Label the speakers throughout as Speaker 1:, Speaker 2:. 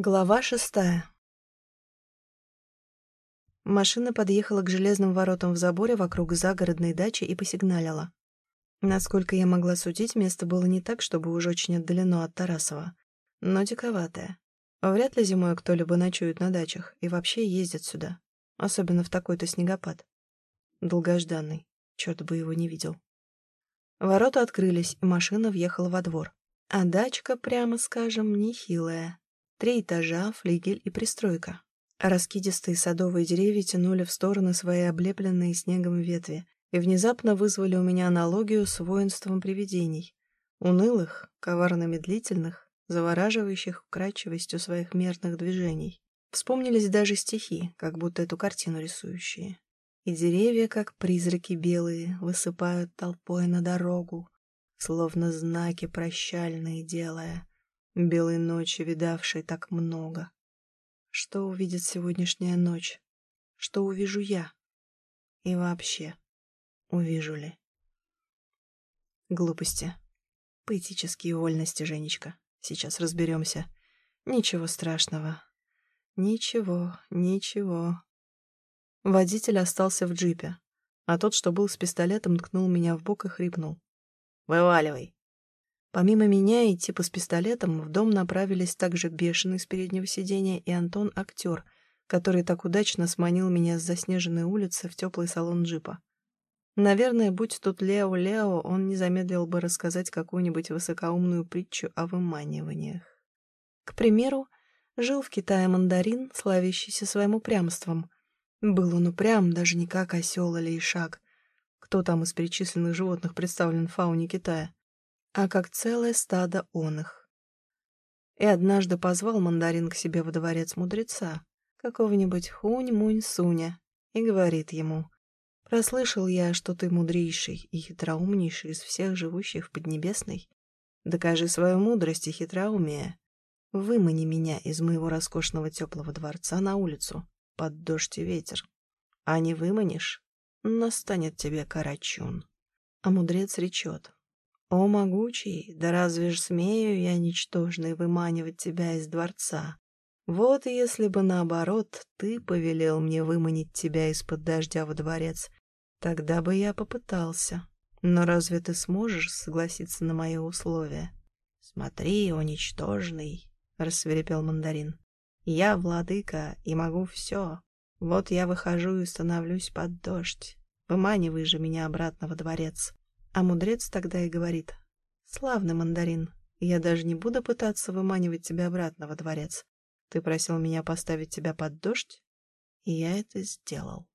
Speaker 1: Глава шестая Машина подъехала к железным воротам в заборе вокруг загородной дачи и посигналила. Насколько я могла судить, место было не так, чтобы уж очень отдалено от Тарасова, но диковатое. Вряд ли зимой кто-либо ночует на дачах и вообще ездит сюда, особенно в такой-то снегопад. Долгожданный, черт бы его не видел. Ворота открылись, и машина въехала во двор. А дачка, прямо скажем, нехилая. Три этажа, флигель и пристройка. Раскидистые садовые деревья тянули в стороны свои облепленные снегом ветви и внезапно вызвали у меня аналогию с воинством привидений. Унылых, коварно-медлительных, завораживающих вкрадчивостью своих мерных движений. Вспомнились даже стихи, как будто эту картину рисующие. И деревья, как призраки белые, высыпают толпой на дорогу, словно знаки прощальные делая белой ночи, видавшей так много. Что увидит сегодняшняя ночь? Что увижу я? И вообще, увижу ли? Глупости. Поэтические вольности, Женечка. Сейчас разберемся. Ничего страшного. Ничего, ничего. Водитель остался в джипе, а тот, что был с пистолетом, ткнул меня в бок и хрипнул. «Вываливай!» Помимо меня и типа с пистолетом в дом направились также бешеный с переднего сиденья и Антон актер, который так удачно сманил меня с заснеженной улицы в теплый салон джипа. Наверное, будь тут Лео-Лео, он не замедлил бы рассказать какую-нибудь высокоумную притчу о выманиваниях. К примеру, жил в Китае мандарин, славящийся своим упрямством. Был он упрям даже не как осел или ишак. Кто там из перечисленных животных представлен в фауне Китая? А как целое стадо оных. И однажды позвал мандарин к себе во дворец мудреца, какого-нибудь хунь-мунь-суня, и говорит ему, «Прослышал я, что ты мудрейший и хитроумнейший из всех живущих в Поднебесной. Докажи свою мудрость и хитроумие. Вымани меня из моего роскошного теплого дворца на улицу, под дождь и ветер. А не выманишь, настанет тебе карачун». А мудрец речет, «О, могучий, да разве ж смею я, ничтожный, выманивать тебя из дворца? Вот если бы, наоборот, ты повелел мне выманить тебя из-под дождя во дворец, тогда бы я попытался. Но разве ты сможешь согласиться на мои условия?» «Смотри, о, ничтожный!» — рассверепел мандарин. «Я владыка и могу все. Вот я выхожу и становлюсь под дождь. Выманивай же меня обратно во дворец». А мудрец тогда и говорит, «Славный мандарин, я даже не буду пытаться выманивать тебя обратно во дворец. Ты просил меня поставить тебя под дождь, и я это сделал».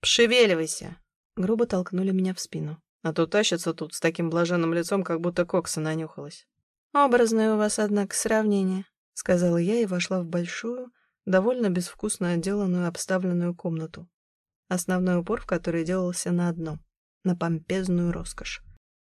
Speaker 2: «Пшевеливайся!»
Speaker 1: Грубо толкнули меня в спину.
Speaker 2: А то тащится тут с таким блаженным лицом, как будто кокса нанюхалась.
Speaker 1: «Образное у вас, однако, сравнение», — сказала я и вошла в большую, довольно безвкусно отделанную обставленную комнату, основной упор в которой делался на одном на помпезную роскошь.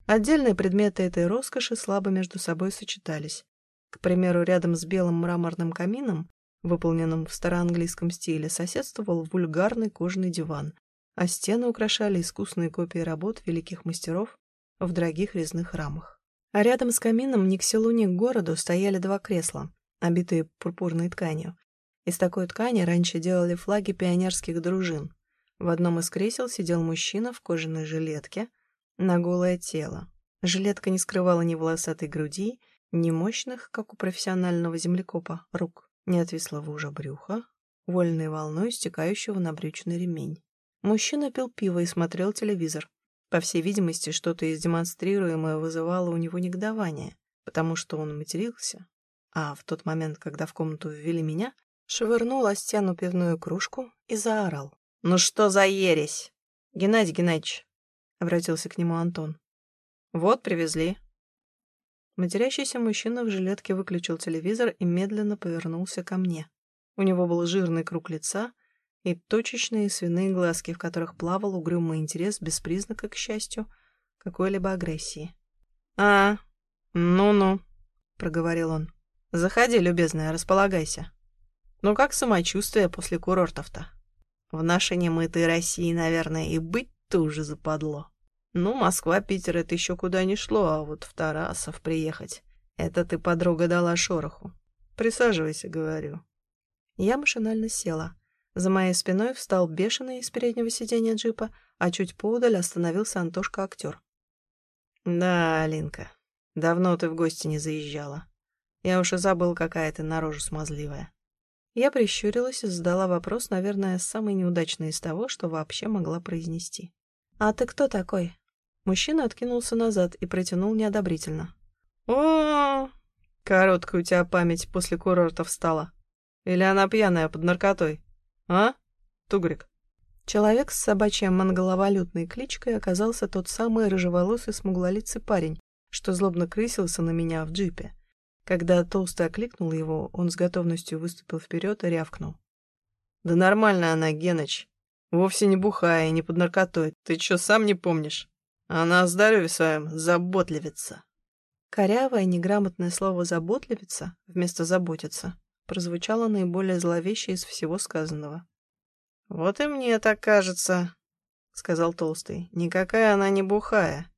Speaker 1: Отдельные предметы этой роскоши слабо между собой сочетались. К примеру, рядом с белым мраморным камином, выполненным в староанглийском стиле, соседствовал вульгарный кожаный диван, а стены украшали искусные копии работ великих мастеров в дорогих резных рамах. А рядом с камином ни к селу, ни к городу стояли два кресла, обитые пурпурной тканью. Из такой ткани раньше делали флаги пионерских дружин, в одном из кресел сидел мужчина в кожаной жилетке на голое тело. Жилетка не скрывала ни волосатой груди, ни мощных, как у профессионального землекопа, рук, ни отвислого уже брюха, вольной волной стекающего на брючный ремень. Мужчина пил пиво и смотрел телевизор. По всей видимости, что-то из демонстрируемое вызывало у него негодование, потому что он матерился. А в тот момент, когда в комнату ввели меня, швырнул о стену пивную кружку и заорал. «Ну что за ересь?» «Геннадий Геннадьевич», — обратился к нему Антон. «Вот, привезли». Матерящийся мужчина в жилетке выключил телевизор и медленно повернулся ко мне. У него был жирный круг лица и точечные свиные глазки, в которых плавал угрюмый интерес без признака, к счастью, какой-либо агрессии. «А, ну-ну», — проговорил он. «Заходи, любезная, располагайся. Ну как самочувствие после курортов-то?» В нашей немытой России, наверное, и быть-то уже западло. Ну, Москва, Питер — это еще куда ни шло, а вот в Тарасов приехать — это ты, подруга, дала шороху.
Speaker 2: Присаживайся, говорю.
Speaker 1: Я машинально села. За моей спиной встал бешеный из переднего сиденья джипа, а чуть поудаль остановился Антошка-актер.
Speaker 2: «Да, Алинка, давно ты в гости не заезжала. Я уж и забыл, какая ты наружу смазливая».
Speaker 1: Я прищурилась и задала вопрос, наверное, самый неудачный из того, что вообще могла произнести. «А ты кто такой?» Мужчина откинулся назад и протянул неодобрительно.
Speaker 2: о Короткая у тебя память после курорта встала. Или она пьяная под наркотой? А, Тугрик?»
Speaker 1: Человек с собачьей монголовалютной кличкой оказался тот самый рыжеволосый смуглолицый парень, что злобно крысился на меня в джипе. Когда толстый окликнул его, он с готовностью выступил вперед и рявкнул.
Speaker 2: «Да нормально она, Геныч. Вовсе не бухая и не под наркотой. Ты чё, сам не помнишь? Она о здоровье своем заботливится».
Speaker 1: Корявое неграмотное слово «заботливится» вместо «заботиться» прозвучало наиболее зловеще из всего сказанного.
Speaker 2: «Вот и мне так кажется», — сказал Толстый. «Никакая она не бухая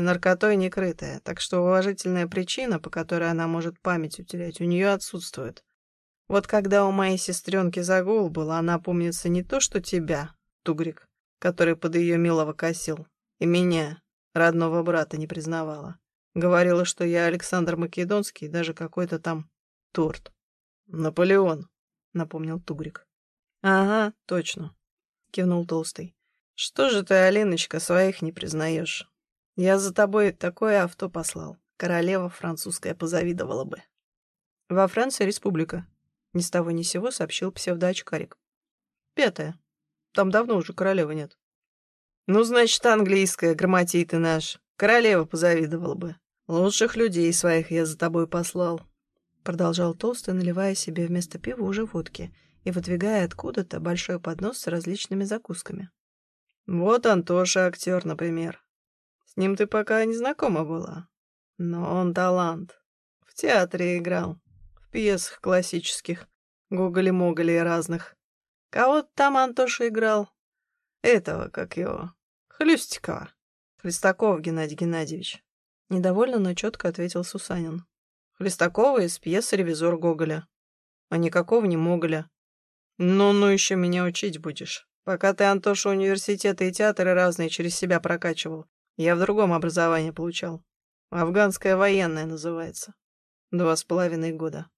Speaker 2: и наркотой не крытая, так что уважительная причина, по которой она может память утерять, у нее отсутствует. Вот когда у моей сестренки загул был, она помнится не то, что тебя, Тугрик, который под ее милого косил, и меня, родного брата, не признавала. Говорила, что я Александр Македонский, даже какой-то там торт. «Наполеон», — напомнил Тугрик.
Speaker 1: «Ага, точно», — кивнул Толстый.
Speaker 2: «Что же ты, Алиночка, своих не признаешь? Я за тобой такое авто послал. Королева французская позавидовала бы».
Speaker 1: «Во Франции республика», — ни с того ни сего сообщил псевдоочкарик. «Пятая. Там давно уже королевы нет».
Speaker 2: «Ну, значит, английская, грамотей ты наш. Королева позавидовала бы. Лучших людей своих я за тобой послал», —
Speaker 1: продолжал Толстый, наливая себе вместо пива уже водки — и выдвигая откуда-то большой поднос с различными закусками.
Speaker 2: «Вот Антоша актер, например. С ним ты пока не знакома была. Но он талант. В театре играл, в пьесах классических, Гоголи-Моголи разных. Кого там Антоша играл? Этого, как его, Хлюстикова. Хлестаков Геннадий Геннадьевич.
Speaker 1: Недовольно, но четко ответил Сусанин.
Speaker 2: Хлестакова из пьесы «Ревизор Гоголя». А никакого не Моголя. «Ну-ну еще меня учить будешь. Пока ты, Антоша, университеты и театры разные через себя прокачивал, я в другом образовании получал. Афганское военное называется. Два с половиной года.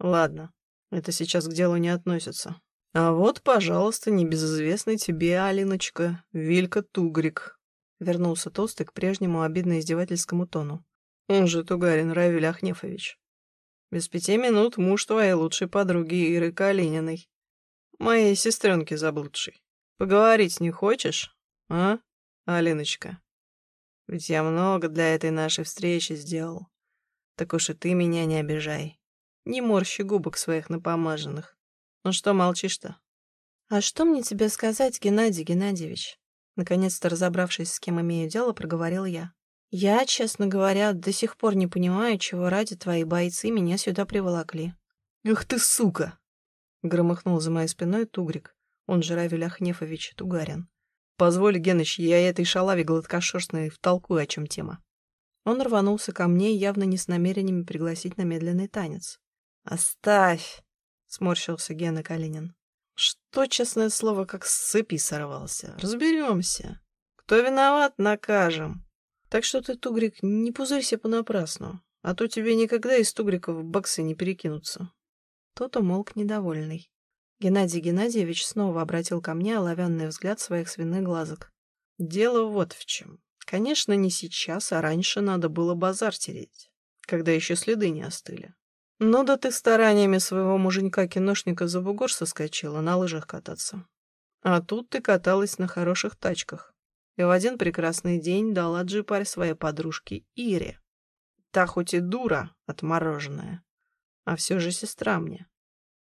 Speaker 2: Ладно, это сейчас к делу не относится. А вот, пожалуйста, небезызвестный тебе, Алиночка, Вилька Тугрик». Вернулся Толстый к прежнему обидно-издевательскому тону. Он же Тугарин Равиль Ахнефович. Без пяти минут муж твоей лучшей подруги Иры Калининой моей сестренке заблудшей. Поговорить не хочешь, а, Алиночка? Ведь я много для этой нашей встречи сделал. Так уж и ты меня не обижай. Не морщи губок своих напомаженных. Ну что молчишь-то?
Speaker 1: А что мне тебе сказать, Геннадий Геннадьевич? Наконец-то разобравшись, с кем имею дело, проговорил я. Я, честно говоря, до сих пор не понимаю, чего ради твои бойцы меня сюда приволокли.
Speaker 2: Ах ты сука! Громыхнул за моей спиной Тугрик, он же Равиль Ахнефович Тугарин. «Позволь, Геныч, я этой шалаве гладкошерстной втолкую, о чем тема».
Speaker 1: Он рванулся ко мне, явно не с намерениями пригласить на медленный танец.
Speaker 2: «Оставь!» — сморщился Гена Калинин. «Что, честное слово, как с цепи сорвался? Разберемся. Кто виноват, накажем. Так что ты, Тугрик, не пузырься понапрасну, а то тебе никогда из Тугриков в боксы не перекинуться.
Speaker 1: Тот умолк недовольный. Геннадий Геннадьевич снова обратил ко мне оловянный взгляд своих свиных глазок.
Speaker 2: «Дело вот в чем. Конечно, не сейчас, а раньше надо было базар тереть, когда еще следы не остыли. Ну да ты стараниями своего муженька-киношника за бугор соскочила на лыжах кататься. А тут ты каталась на хороших тачках. И в один прекрасный день дала джипарь своей подружке Ире. Та хоть и дура отмороженная, а все же сестра мне.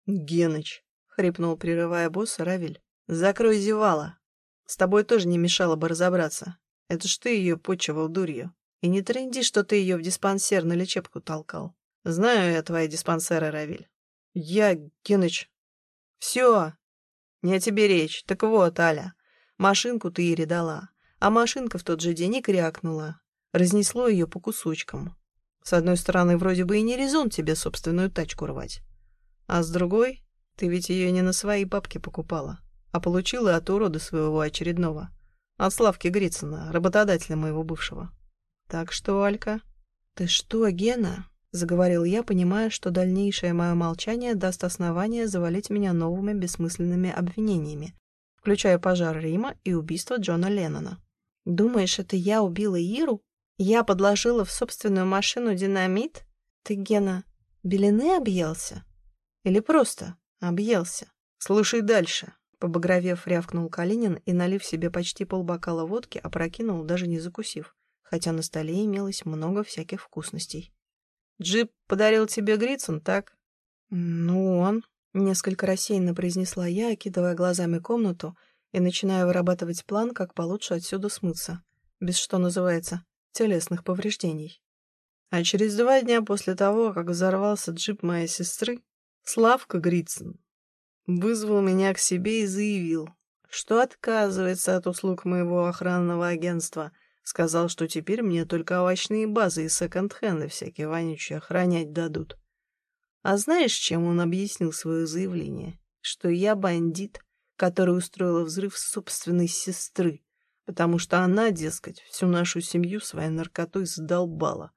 Speaker 2: «Геныч», — хрипнул, прерывая босса Равиль, — «закрой зевала. С тобой тоже не мешало бы разобраться. Это ж ты ее почивал дурью. И не тренди, что ты ее в диспансер на лечебку толкал. Знаю я твои диспансеры, Равиль. Я, Геныч. Все. Не о тебе речь. Так вот, Аля, машинку ты Ире дала. А машинка в тот же день и крякнула. Разнесло ее по кусочкам. С одной стороны, вроде бы и не резон тебе собственную тачку рвать. А с другой, ты ведь ее не на свои бабки покупала, а получила от урода своего очередного. От Славки Грицына, работодателя моего бывшего. Так что, Алька...
Speaker 1: «Ты что, Гена?» — заговорил я, понимая, что дальнейшее мое молчание даст основание завалить меня новыми бессмысленными обвинениями, включая пожар Рима и убийство Джона Леннона. «Думаешь, это я убила Иру? Я подложила в собственную машину динамит? Ты, Гена, белины объелся? Или просто объелся?
Speaker 2: Слушай дальше!»
Speaker 1: Побагровев, рявкнул Калинин и, налив себе почти полбокала водки, опрокинул, даже не закусив, хотя на столе имелось много всяких вкусностей.
Speaker 2: «Джип подарил тебе Грицин, так?»
Speaker 1: «Ну, он...» Несколько рассеянно произнесла я, окидывая глазами комнату и начиная вырабатывать план, как получше отсюда смыться, без, что называется, телесных повреждений.
Speaker 2: А через два дня после того, как взорвался джип моей сестры, Славка Грицын вызвал меня к себе и заявил, что отказывается от услуг моего охранного агентства, сказал, что теперь мне только овощные базы и секонд-хенды всякие вонючие охранять дадут. А знаешь, чем он объяснил свое заявление? Что я бандит, который устроила взрыв собственной сестры, потому что она, дескать, всю нашу семью своей наркотой задолбала.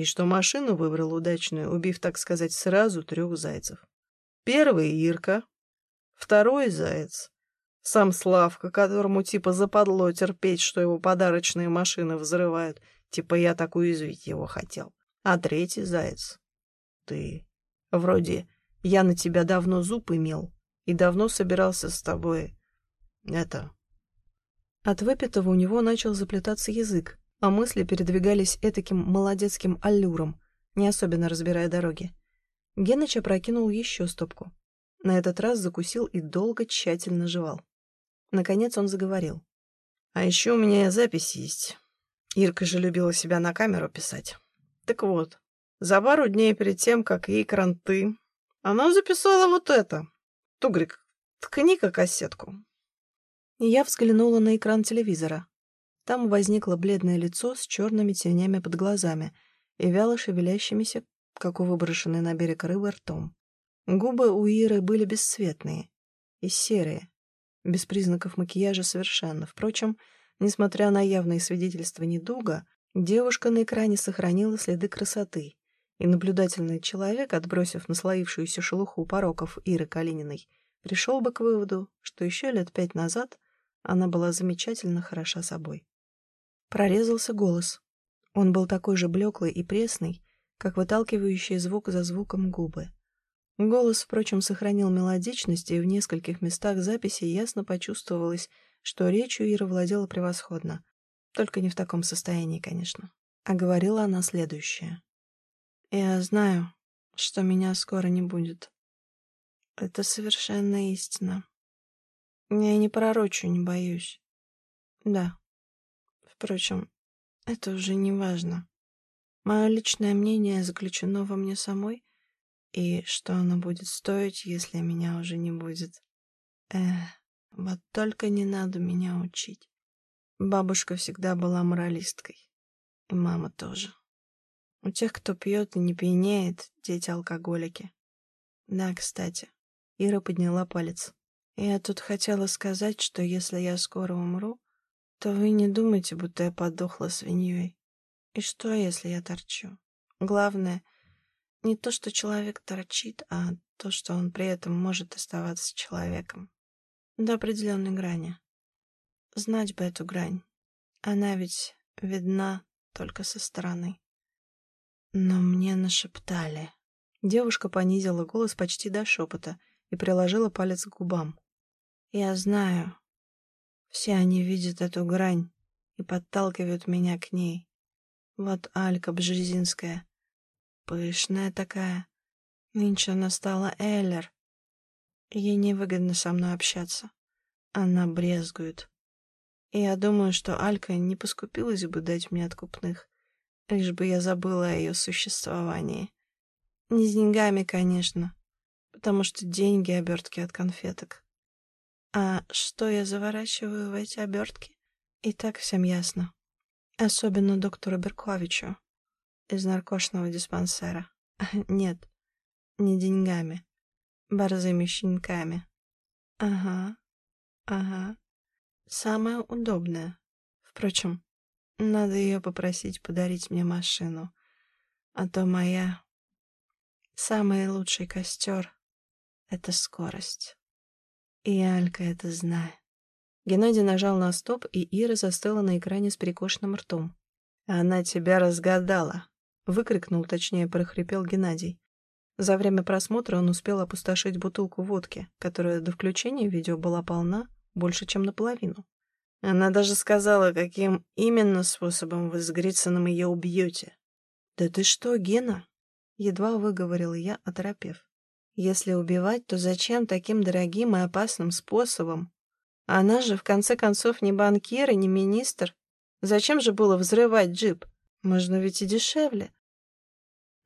Speaker 2: И что машину выбрал удачную, убив, так сказать, сразу трех зайцев. Первый — Ирка, второй — заяц, сам Славка, которому типа западло терпеть, что его подарочные машины взрывают, типа я так уязвить его хотел. А третий — заяц — ты. Вроде я на тебя давно зуб имел и давно собирался с тобой... это...»
Speaker 1: От выпитого у него начал заплетаться язык, а мысли передвигались этаким молодецким аллюром, не особенно разбирая дороги. Геныч опрокинул еще стопку. На этот раз закусил и долго тщательно жевал. Наконец он заговорил.
Speaker 2: «А еще у меня запись есть. Ирка же любила себя на камеру писать. Так вот, за пару дней перед тем, как ей кранты, она записала вот это. Тугрик, ткни-ка кассетку.
Speaker 1: Я взглянула на экран телевизора. Там возникло бледное лицо с черными тенями под глазами и вяло шевелящимися, как у выброшенной на берег рыбы, ртом. Губы у Иры были бесцветные и серые, без признаков макияжа совершенно. Впрочем, несмотря на явные свидетельства недуга, девушка на экране сохранила следы красоты, и наблюдательный человек, отбросив наслоившуюся шелуху пороков Иры Калининой, пришел бы к выводу, что еще лет пять назад она была замечательно хороша собой. Прорезался голос. Он был такой же блеклый и пресный, как выталкивающий звук за звуком губы. Голос, впрочем, сохранил мелодичность, и в нескольких местах записи ясно почувствовалось, что речью Ира владела превосходно. Только не в таком состоянии, конечно. А говорила она следующее. Я знаю, что меня скоро не будет. Это совершенно истина. Я не пророчу, не боюсь. Да. Впрочем, это уже не важно. Мое личное мнение заключено во мне самой, и что оно будет стоить, если меня уже не будет. Эх, вот только не надо меня учить. Бабушка всегда была моралисткой, и мама тоже. У тех, кто пьет и не пьянеет, дети алкоголики. Да, кстати. Ира подняла палец. Я тут хотела сказать, что если я скоро умру, то вы не думайте, будто я подохла свиньей. И что, если я торчу? Главное, не то, что человек торчит, а то, что он при этом может оставаться человеком. До определенной грани. Знать бы эту грань. Она ведь видна только со стороны. Но мне нашептали. Девушка понизила голос почти до шепота и приложила палец к губам. Я знаю. Все они видят эту грань и подталкивают меня к ней. Вот Алька Бжезинская. Пышная такая. Нынче она стала Эллер. Ей невыгодно со мной общаться. Она брезгует. И я думаю, что Алька не поскупилась бы дать мне откупных лишь бы я забыла о ее существовании. Не с деньгами, конечно, потому что деньги — обертки от конфеток. А что я заворачиваю в эти обертки, и так всем ясно. Особенно доктору Берковичу. из наркошного диспансера. Нет, не деньгами. Борзыми щенками. Ага, ага. Самое удобное. Впрочем, надо ее попросить подарить мне машину. А то моя... Самый лучший костер — это скорость. И Алька это знает. Геннадий нажал на стоп, и Ира застыла на экране с перекошенным ртом. «Она тебя разгадала!» — выкрикнул, точнее, прохрипел Геннадий. За время просмотра он успел опустошить бутылку водки, которая до включения видео была полна больше, чем наполовину. Она даже сказала, каким именно способом вы с Грицыным ее убьете. «Да ты что, Гена?» — едва выговорил я, оторопев. «Если убивать, то зачем таким дорогим и опасным способом? Она же, в конце концов, не банкир и не министр. Зачем же было взрывать джип? Можно ведь и дешевле».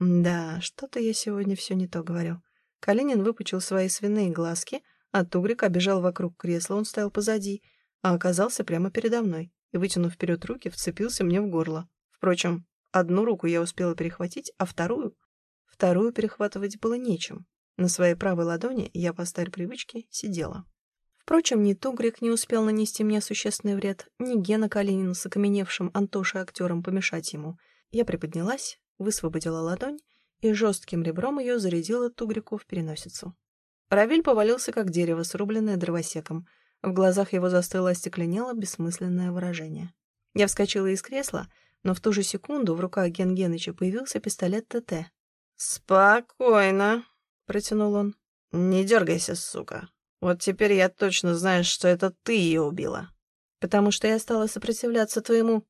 Speaker 1: Да, что-то я сегодня все не то говорю. Калинин выпучил свои свиные глазки, а Тугрик обежал вокруг кресла, он стоял позади, а оказался прямо передо мной и, вытянув вперед руки, вцепился мне в горло. Впрочем, одну руку я успела перехватить, а вторую... Вторую перехватывать было нечем. На своей правой ладони я по старой привычке сидела. Впрочем, ни Тугрик не успел нанести мне существенный вред, ни Гена Калинин с окаменевшим Антошей-актером помешать ему. Я приподнялась, высвободила ладонь и жестким ребром ее зарядила Тугрику в переносицу. Равиль повалился, как дерево, срубленное дровосеком. В глазах его застыло остекленело бессмысленное выражение. Я вскочила из кресла, но в ту же секунду в руках Ген Геныча появился пистолет ТТ. «Спокойно», — протянул он. «Не дергайся, сука. Вот теперь я точно знаю, что это ты ее убила. Потому что я стала сопротивляться твоему...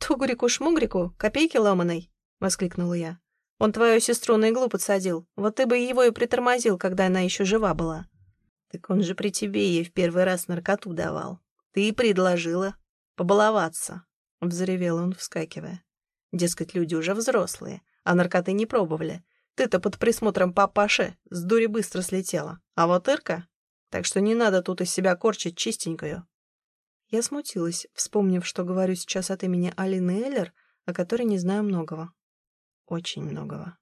Speaker 1: Тугрику-шмугрику, копейки ломаной», — воскликнула я. «Он твою сестру на иглу подсадил. Вот ты бы его и притормозил, когда она еще жива была». «Так он же при тебе ей в первый раз наркоту давал. Ты и предложила. Побаловаться», — взревел он, вскакивая. «Дескать, люди уже взрослые, а наркоты не пробовали. Ты-то под присмотром папаши с дури быстро слетела. А вот Ирка так что не надо тут из себя корчить чистенькую». Я смутилась, вспомнив, что говорю сейчас от имени Алины Эллер, о которой не знаю многого. Очень многого.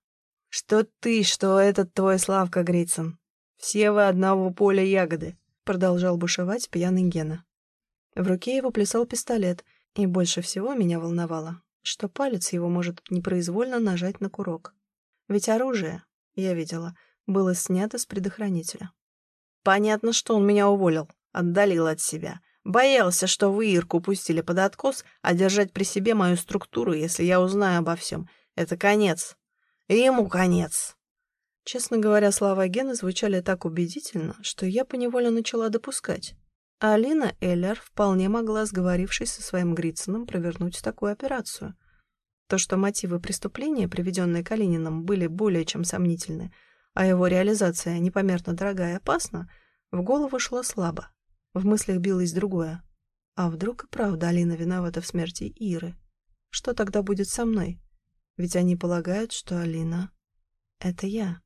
Speaker 1: «Что ты, что этот твой Славка Грицын? Все вы одного поля ягоды», — продолжал бушевать пьяный Гена. В руке его плясал пистолет, и больше всего меня волновало, что палец его может непроизвольно нажать на курок. Ведь оружие, я видела, было снято с предохранителя. Понятно, что он меня уволил, отдалил от себя. Боялся, что вы Ирку пустили под откос, а держать при себе мою структуру, если я узнаю обо всем. Это конец. И ему конец. Честно говоря, слова Гены звучали так убедительно, что я поневоле начала допускать. Алина Эллер вполне могла, сговорившись со своим Грицыным, провернуть такую операцию. То, что мотивы преступления, приведенные Калининым, были более чем сомнительны, а его реализация непомерно дорогая и опасна, в голову шло слабо. В мыслях билось другое. А вдруг и правда Алина виновата в смерти Иры? Что тогда будет со мной? Ведь они полагают, что Алина — это я.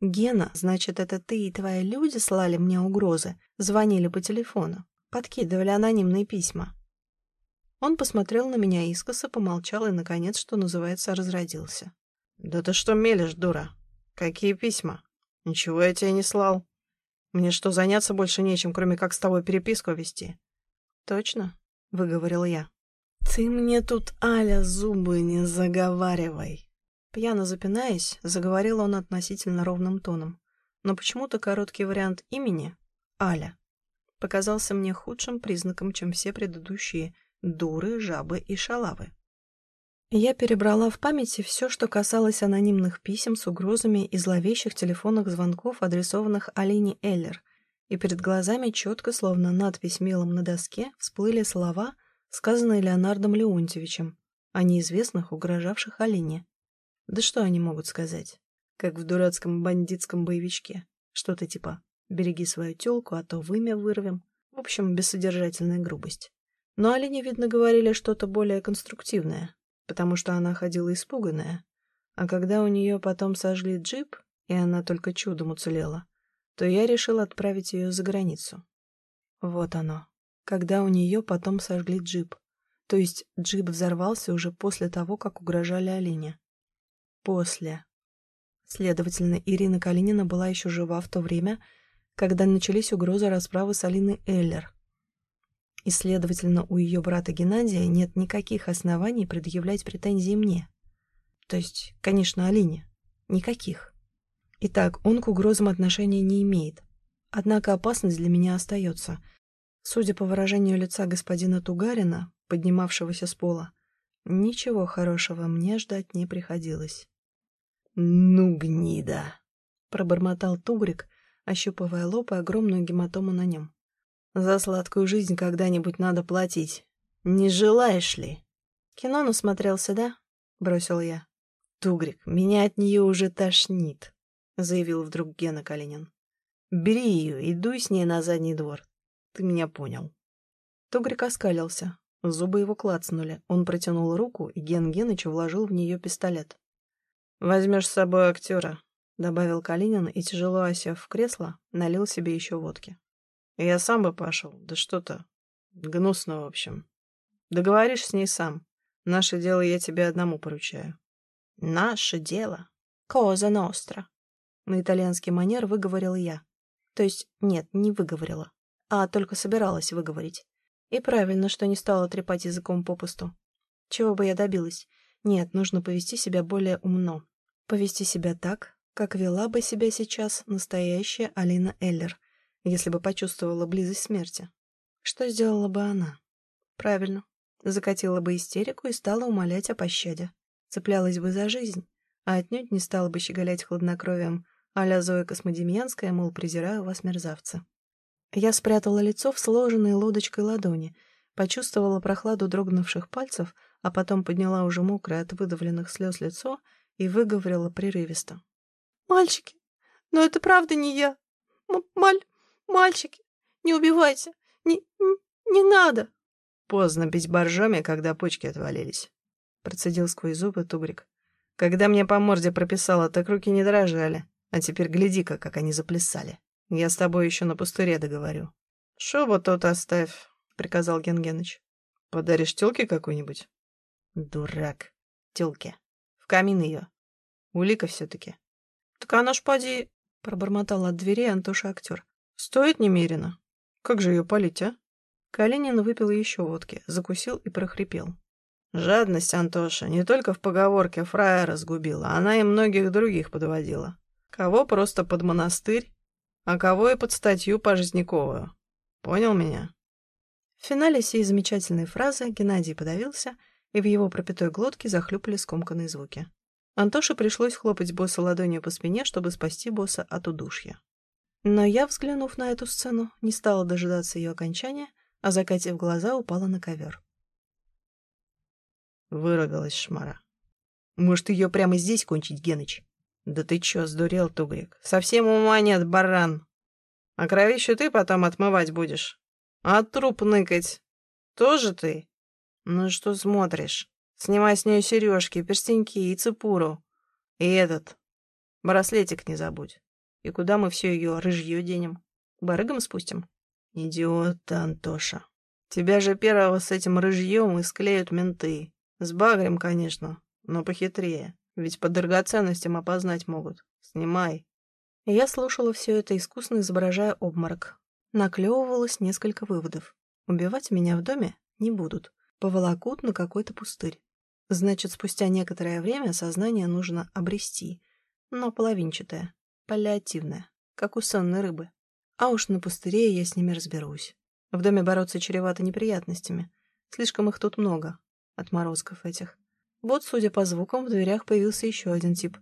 Speaker 1: Гена, значит, это ты и твои люди слали мне угрозы, звонили по телефону, подкидывали анонимные письма. Он посмотрел на меня искоса, помолчал и, наконец, что называется, разродился. «Да ты что мелешь, дура? Какие письма? Ничего я тебе не слал. Мне что, заняться больше нечем, кроме как с тобой переписку вести? Точно? Выговорил я. Ты мне тут, Аля, зубы не заговаривай. Пьяно запинаясь, заговорил он относительно ровным тоном. Но почему-то короткий вариант имени, Аля, показался мне худшим признаком, чем все предыдущие дуры, жабы и шалавы. Я перебрала в памяти все, что касалось анонимных писем с угрозами и зловещих телефонных звонков, адресованных Алине Эллер, и перед глазами четко, словно надпись мелом на доске, всплыли слова, сказанные Леонардом Леонтьевичем, о неизвестных, угрожавших Алине. Да что они могут сказать? Как в дурацком бандитском боевичке. Что-то типа «береги свою тёлку, а то вымя вырвем». В общем, бессодержательная грубость. Но Алине, видно, говорили что-то более конструктивное, потому что она ходила испуганная. А когда у нее потом сожгли джип, и она только чудом уцелела, то я решил отправить ее за границу. Вот оно. Когда у нее потом сожгли джип. То есть джип взорвался уже после того, как угрожали Алине. после. Следовательно, Ирина Калинина была еще жива в то время, когда начались угрозы расправы с Алиной Эллер. И, следовательно, у ее брата Геннадия нет никаких оснований предъявлять претензии мне. То есть, конечно, Алине. Никаких. Итак, он к угрозам отношения не имеет. Однако опасность для меня остается. Судя по выражению лица господина Тугарина, поднимавшегося с пола, ничего хорошего мне ждать не приходилось.
Speaker 2: «Ну, гнида!»
Speaker 1: — пробормотал Тугрик, ощупывая лоб и огромную гематому на нем.
Speaker 2: «За сладкую жизнь когда-нибудь надо платить. Не желаешь ли?»
Speaker 1: «Кино насмотрелся, да?» — бросил я.
Speaker 2: «Тугрик, меня от нее уже тошнит», — заявил вдруг Гена Калинин. «Бери ее и дуй с ней на задний двор. Ты меня понял».
Speaker 1: Тугрик оскалился. Зубы его клацнули. Он протянул руку, и Ген Геныч вложил в нее пистолет.
Speaker 2: «Возьмешь с собой актера», — добавил Калинин и, тяжело осев в кресло, налил себе еще водки. «Я сам бы пошел, да что-то. Гнусно, в общем. Договоришь с ней сам. Наше дело я тебе одному поручаю».
Speaker 1: «Наше дело? Коза ностра», — на итальянский манер выговорил я. То есть, нет, не выговорила, а только собиралась выговорить. И правильно, что не стала трепать языком попусту. Чего бы я добилась? Нет, нужно повести себя более умно повести себя так, как вела бы себя сейчас настоящая Алина Эллер, если бы почувствовала близость смерти. Что сделала бы она? Правильно, закатила бы истерику и стала умолять о пощаде. Цеплялась бы за жизнь, а отнюдь не стала бы щеголять хладнокровием а-ля Зоя Космодемьянская, мол, презираю вас, мерзавцы. Я спрятала лицо в сложенной лодочкой ладони, почувствовала прохладу дрогнувших пальцев, а потом подняла уже мокрое от выдавленных слез лицо — и выговорила прерывисто. «Мальчики, но это правда не я. М маль... Мальчики, не убивайте. Не... не, не надо!»
Speaker 2: «Поздно бить боржоми, когда почки отвалились», — процедил сквозь зубы Тугрик. «Когда мне по морде прописала, так руки не дрожали. А теперь гляди-ка, как они заплясали. Я с тобой еще на пустыре договорю». «Шубу тот оставь», — приказал Генгеныч. «Подаришь тёлке какой-нибудь?» «Дурак. Тёлке. В камин ее. Улика все-таки.
Speaker 1: Так она ж поди... Пробормотал от двери Антоша актер.
Speaker 2: Стоит немерено. Как же ее полить, а?
Speaker 1: Калинин выпил еще водки, закусил и прохрипел.
Speaker 2: Жадность, Антоша, не только в поговорке фрая разгубила, она и многих других подводила. Кого просто под монастырь, а кого и под статью пожитниковую. Понял меня?
Speaker 1: В финале сей замечательной фразы Геннадий подавился — и в его пропитой глотке захлюпали скомканные звуки. Антоше пришлось хлопать босса ладонью по спине, чтобы спасти босса от удушья. Но я, взглянув на эту сцену, не стала дожидаться ее окончания, а, закатив глаза, упала на ковер.
Speaker 2: Выругалась шмара. «Может, ее прямо здесь кончить, Геныч?» «Да ты чё, сдурел, Тугрик? Совсем ума нет, баран! А кровищу ты потом отмывать будешь? А труп ныкать? Тоже ты?» «Ну что смотришь? Снимай с нее сережки, перстеньки и цепуру. И этот, браслетик не забудь. И куда мы все ее рыжье денем? Барыгам спустим?» «Идиот Антоша. Тебя же первого с этим рыжьем и склеют менты. С багрем, конечно, но похитрее. Ведь по драгоценностям опознать могут. Снимай».
Speaker 1: Я слушала все это, искусно изображая обморок. Наклевывалось несколько выводов. Убивать меня в доме не будут поволокут на какой-то пустырь. Значит, спустя некоторое время сознание нужно обрести, но половинчатое, паллиативное, как у сонной рыбы. А уж на пустыре я с ними разберусь. В доме бороться чревато неприятностями. Слишком их тут много, отморозков этих. Вот, судя по звукам, в дверях появился еще один тип.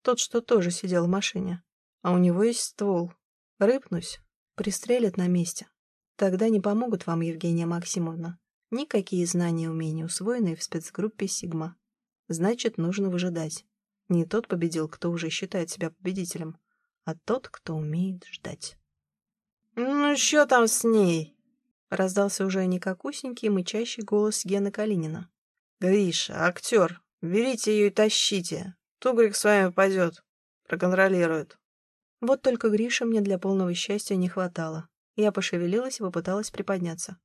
Speaker 1: Тот, что тоже сидел в машине. А у него есть ствол. Рыпнусь, пристрелят на месте. Тогда не помогут вам, Евгения Максимовна. Никакие знания и умения, усвоенные в спецгруппе «Сигма». Значит, нужно выжидать. Не тот победил, кто уже считает себя победителем, а тот, кто умеет ждать.
Speaker 2: «Ну, что там с ней?»
Speaker 1: Раздался уже никакусенький мычащий голос Гены Калинина.
Speaker 2: «Гриша, актер, берите ее и тащите. Тугрик с вами пойдет. Проконтролирует».
Speaker 1: Вот только Гриша мне для полного счастья не хватало. Я пошевелилась и попыталась приподняться.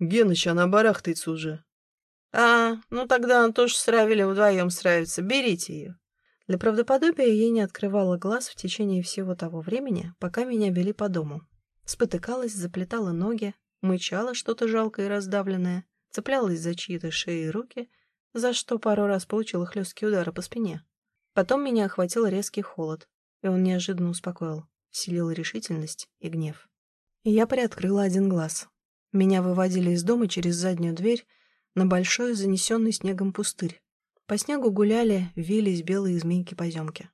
Speaker 2: Геныч, она барахтается уже. А, ну тогда он тоже с Равелем вдвоем сравится. Берите ее.
Speaker 1: Для правдоподобия я не открывала глаз в течение всего того времени, пока меня вели по дому. Спотыкалась, заплетала ноги, мычала что-то жалкое и раздавленное, цеплялась за чьи-то шеи и руки, за что пару раз получила хлесткие удары по спине. Потом меня охватил резкий холод, и он неожиданно успокоил, вселил решительность и гнев. И я приоткрыла один глаз. Меня выводили из дома через заднюю дверь на большой занесенный снегом пустырь. По снегу гуляли, вились белые змейки-поземки.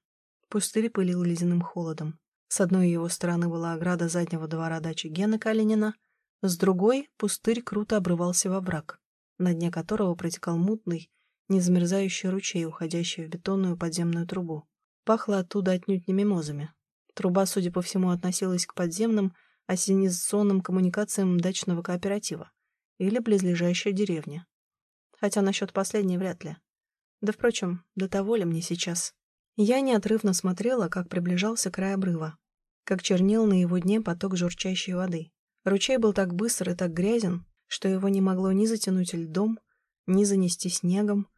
Speaker 1: Пустырь пылил ледяным холодом. С одной его стороны была ограда заднего двора дачи Гены Калинина, с другой пустырь круто обрывался во враг, на дне которого протекал мутный, незамерзающий ручей, уходящий в бетонную подземную трубу. Пахло оттуда отнюдь не мимозами. Труба, судя по всему, относилась к подземным ассенизационным коммуникациям дачного кооператива или близлежащей деревни. Хотя насчет последней вряд ли. Да, впрочем, до того ли мне сейчас? Я неотрывно смотрела, как приближался край обрыва, как чернел на его дне поток журчащей воды. Ручей был так быстр и так грязен, что его не могло ни затянуть льдом, ни занести снегом,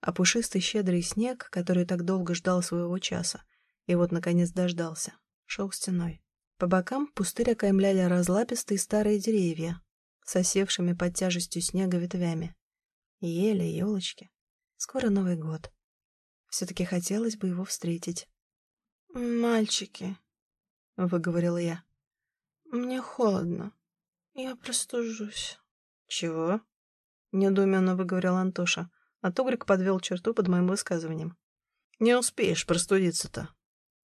Speaker 1: а пушистый щедрый снег, который так долго ждал своего часа, и вот, наконец, дождался, шел стеной. По бокам пустырь окаймляли разлапистые старые деревья, сосевшими под тяжестью снега ветвями. Ели, елочки. Скоро Новый год. Все-таки хотелось бы его встретить.
Speaker 2: «Мальчики», —
Speaker 1: выговорила я, —
Speaker 2: «мне холодно. Я простужусь».
Speaker 1: «Чего?» — недоуменно выговорил Антоша, а Тугрик подвел черту под моим высказыванием. «Не успеешь простудиться-то.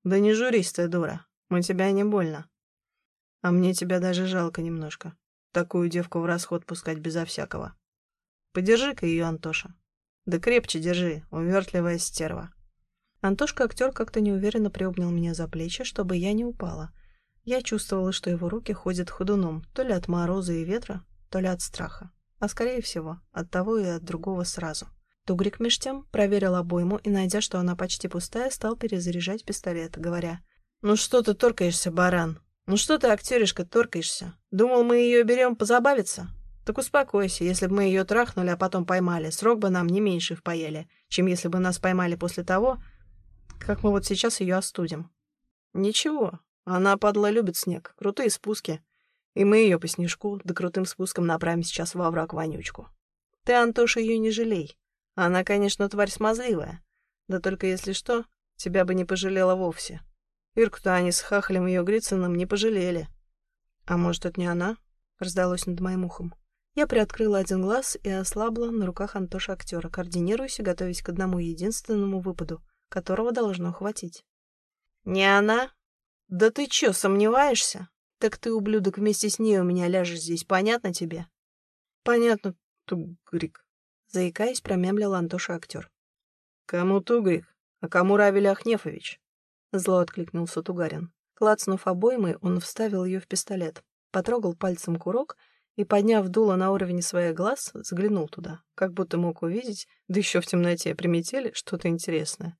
Speaker 1: Да не журись ты, дура. Мы тебя не больно. А мне тебя даже жалко немножко. Такую девку в расход пускать безо всякого. Подержи-ка ее, Антоша. Да крепче держи, увертливая стерва. Антошка-актер как-то неуверенно приобнял меня за плечи, чтобы я не упала. Я чувствовала, что его руки ходят ходуном, то ли от мороза и ветра, то ли от страха. А скорее всего, от того и от другого сразу. Тугрик меж тем проверил обойму и, найдя, что она почти пустая, стал перезаряжать пистолет, говоря, «Ну что ты торкаешься, баран? Ну что ты, актеришка, торкаешься? Думал, мы ее берем позабавиться? Так успокойся, если бы мы ее трахнули, а потом поймали, срок бы нам не меньше впаяли, чем если бы нас поймали после того, как мы вот сейчас ее остудим. Ничего, она, падла, любит снег, крутые спуски. И мы ее по снежку, да крутым спуском направим сейчас во враг вонючку. Ты, Антоша, ее не жалей. Она, конечно, тварь смазливая. Да только если что, тебя бы не пожалела вовсе. Ирку-то они с Хахалем ее Грицыным не пожалели. А может, это не она? Раздалось над моим ухом. Я приоткрыла один глаз и ослабла на руках Антоша актера, координируясь и готовясь к одному единственному выпаду, которого должно хватить. «Не она? Да ты чё, сомневаешься? Так ты, ублюдок, вместе с ней у меня ляжешь здесь, понятно тебе?» «Понятно, Тугрик», — заикаясь, промямлил Антоша актер. «Кому Тугрик, а кому Равель Ахнефович?» Зло откликнулся Тугарин. Клацнув обоймой, он вставил ее в пистолет, потрогал пальцем курок — и, подняв дуло на уровень своих глаз, взглянул туда, как будто мог увидеть, да еще в темноте приметили, что-то интересное.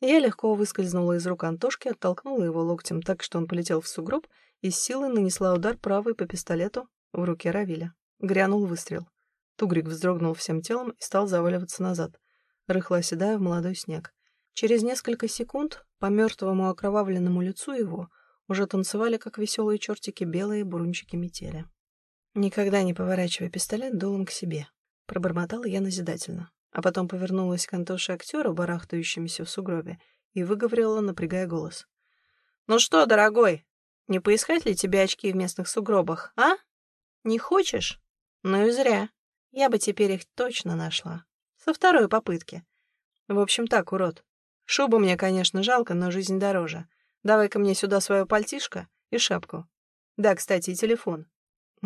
Speaker 1: Я легко выскользнула из рук Антошки, оттолкнула его локтем так, что он полетел в сугроб, и с силой нанесла удар правой по пистолету в руке Равиля. Грянул выстрел. Тугрик вздрогнул всем телом и стал заваливаться назад, рыхло оседая в молодой снег. Через несколько секунд по мертвому окровавленному лицу его уже танцевали, как веселые чертики, белые бурунчики метели. «Никогда не поворачивай пистолет дулом к себе», — пробормотала я назидательно, а потом повернулась к Антоше актеру, барахтающемуся в сугробе, и выговорила, напрягая голос. «Ну что, дорогой, не поискать ли тебе очки в местных сугробах, а? Не хочешь? Ну и зря. Я бы теперь их точно нашла. Со второй попытки. В общем так, урод. Шубу мне, конечно, жалко, но жизнь дороже. Давай-ка мне сюда свое пальтишко и шапку. Да, кстати, и телефон.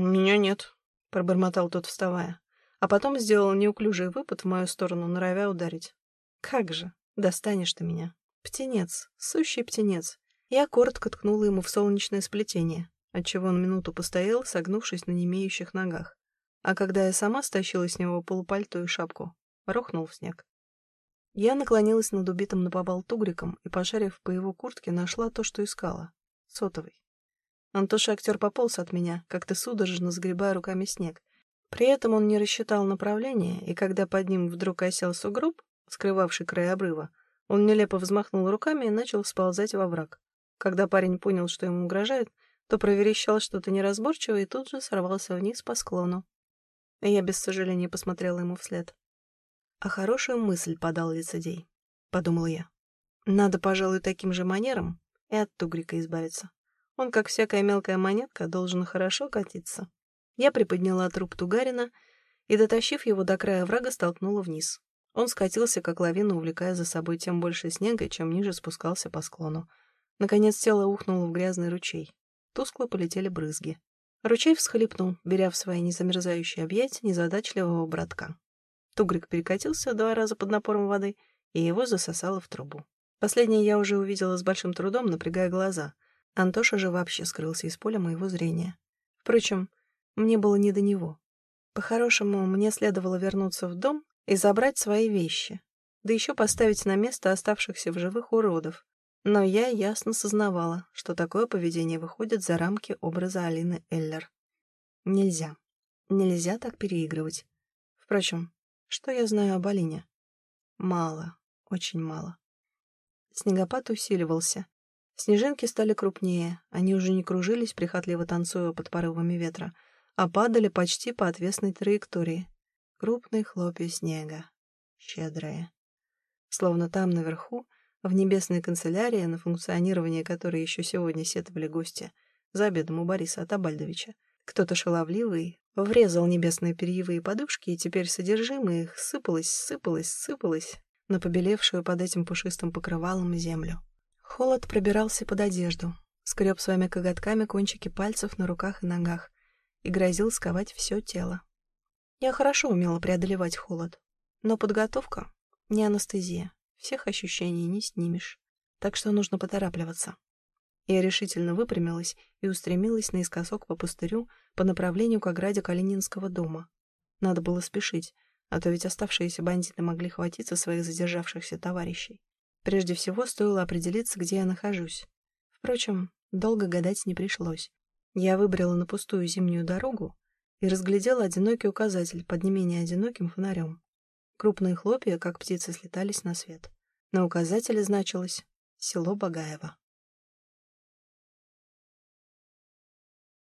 Speaker 1: «У меня нет», — пробормотал тот, вставая. А потом сделал неуклюжий выпад в мою сторону, норовя ударить. «Как же, достанешь ты меня. Птенец, сущий птенец». Я коротко ткнула ему в солнечное сплетение, отчего он минуту постоял, согнувшись на немеющих ногах. А когда я сама стащила с него полупальто и шапку, рухнул в снег. Я наклонилась над убитым наповал тугриком и, пошарив по его куртке, нашла то, что искала. Сотовый. Антоша-актер пополз от меня, как-то судорожно сгребая руками снег. При этом он не рассчитал направление, и когда под ним вдруг осел сугроб, скрывавший край обрыва, Он нелепо взмахнул руками и начал сползать во враг. Когда парень понял, что ему угрожает, то проверещал что-то неразборчивое и тут же сорвался вниз по склону. Я без сожаления посмотрела ему вслед. «А хорошую мысль подал лицедей», — подумал я. «Надо, пожалуй, таким же манером и от тугрика избавиться. Он, как всякая мелкая монетка, должен хорошо катиться». Я приподняла труп Тугарина и, дотащив его до края врага, столкнула вниз. Он скатился, как лавина, увлекая за собой тем больше снега, чем ниже спускался по склону. Наконец тело ухнуло в грязный ручей. Тускло полетели брызги. Ручей всхлипнул, беря в свои незамерзающие объятия незадачливого братка. Тугрик перекатился два раза под напором воды, и его засосало в трубу. Последнее я уже увидела с большим трудом, напрягая глаза. Антоша же вообще скрылся из поля моего зрения. Впрочем, мне было не до него. По-хорошему, мне следовало вернуться в дом и забрать свои вещи, да еще поставить на место оставшихся в живых уродов. Но я ясно сознавала, что такое поведение выходит за рамки образа Алины Эллер. Нельзя. Нельзя так переигрывать. Впрочем, что я знаю об Алине? Мало, очень мало. Снегопад усиливался. Снежинки стали крупнее, они уже не кружились, прихотливо танцуя под порывами ветра, а падали почти по отвесной траектории, крупные хлопья снега, щедрые. Словно там, наверху, в небесной канцелярии, на функционирование которой еще сегодня сетовали гости, за обедом у Бориса Атабальдовича, кто-то шаловливый врезал небесные перьевые подушки, и теперь содержимое их сыпалось, сыпалось, сыпалось на побелевшую под этим пушистым покрывалом землю. Холод пробирался под одежду, скреб своими коготками кончики пальцев на руках и ногах и грозил сковать все тело. Я хорошо умела преодолевать холод, но подготовка — не анестезия, всех ощущений не снимешь, так что нужно поторапливаться. Я решительно выпрямилась и устремилась наискосок по пустырю по направлению к ограде Калининского дома. Надо было спешить, а то ведь оставшиеся бандиты могли хватиться своих задержавшихся товарищей. Прежде всего, стоило определиться, где я нахожусь. Впрочем, долго гадать не пришлось. Я выбрала на пустую зимнюю дорогу и разглядела одинокий указатель под не менее одиноким фонарем. Крупные хлопья, как птицы, слетались на свет. На указателе значилось «Село Багаево».